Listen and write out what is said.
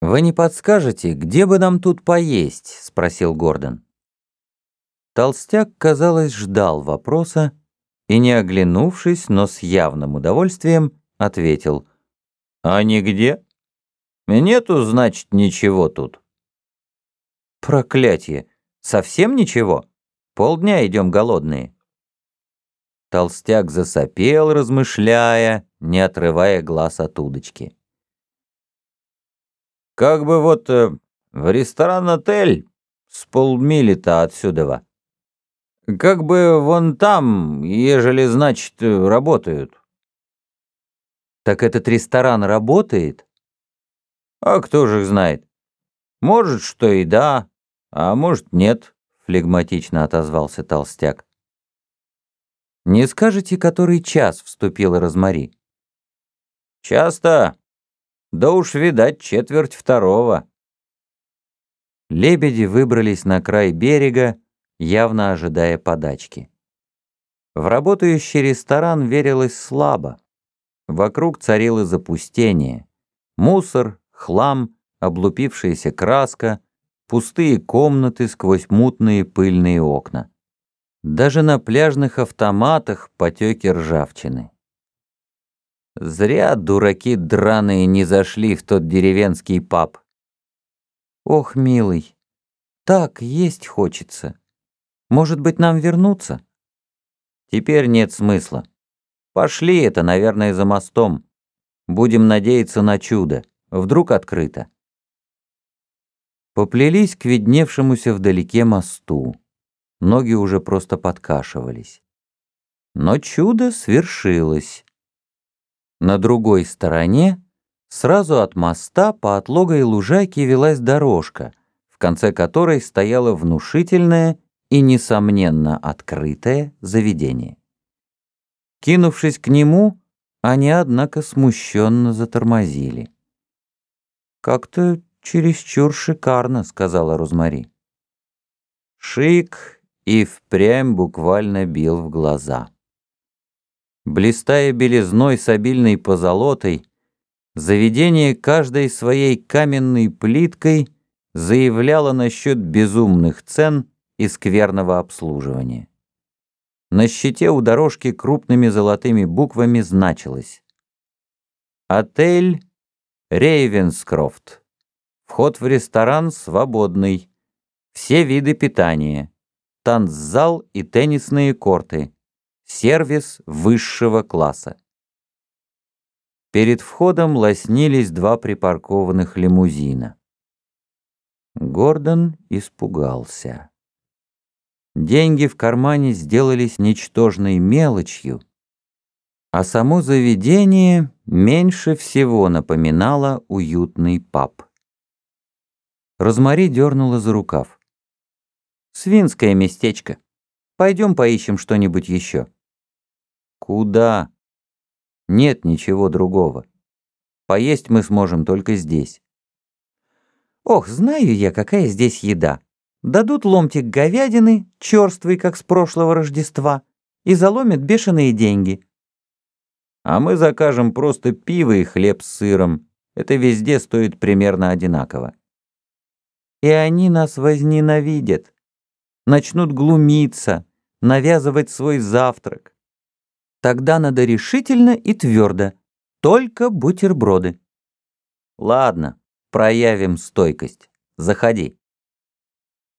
«Вы не подскажете, где бы нам тут поесть?» — спросил Гордон. Толстяк, казалось, ждал вопроса и, не оглянувшись, но с явным удовольствием, ответил. «А нигде? Нету, значит, ничего тут». «Проклятие! Совсем ничего? Полдня идем голодные». Толстяк засопел, размышляя, не отрывая глаз от удочки. Как бы вот э, в ресторан-отель с полмили-то отсюда. Как бы вон там, ежели, значит, работают. Так этот ресторан работает? А кто же их знает? Может, что и да, а может, нет, флегматично отозвался толстяк. Не скажете, который час вступила Розмари? Часто да уж, видать, четверть второго. Лебеди выбрались на край берега, явно ожидая подачки. В работающий ресторан верилось слабо. Вокруг царило запустение. Мусор, хлам, облупившаяся краска, пустые комнаты сквозь мутные пыльные окна. Даже на пляжных автоматах потеки ржавчины. Зря дураки драные не зашли в тот деревенский паб. Ох, милый, так есть хочется. Может быть, нам вернуться? Теперь нет смысла. Пошли это, наверное, за мостом. Будем надеяться на чудо. Вдруг открыто. Поплелись к видневшемуся вдалеке мосту. Ноги уже просто подкашивались. Но чудо свершилось. На другой стороне, сразу от моста по отлогой лужайке велась дорожка, в конце которой стояло внушительное и, несомненно, открытое заведение. Кинувшись к нему, они, однако, смущенно затормозили. «Как-то чересчур шикарно», — сказала Розмари. Шик и впрямь буквально бил в глаза. Блистая белизной с обильной позолотой, заведение каждой своей каменной плиткой заявляло насчет безумных цен и скверного обслуживания. На щите у дорожки крупными золотыми буквами значилось «Отель Рейвенскрофт. Вход в ресторан свободный. Все виды питания. Танцзал и теннисные корты. Сервис высшего класса. Перед входом лоснились два припаркованных лимузина. Гордон испугался. Деньги в кармане сделались ничтожной мелочью, а само заведение меньше всего напоминало уютный паб. Розмари дернула за рукав. «Свинское местечко. Пойдем поищем что-нибудь еще». Куда? Нет ничего другого. Поесть мы сможем только здесь. Ох, знаю я, какая здесь еда. Дадут ломтик говядины, черствый, как с прошлого Рождества, и заломят бешеные деньги. А мы закажем просто пиво и хлеб с сыром. Это везде стоит примерно одинаково. И они нас возненавидят. Начнут глумиться, навязывать свой завтрак. Тогда надо решительно и твердо. Только бутерброды. Ладно, проявим стойкость. Заходи.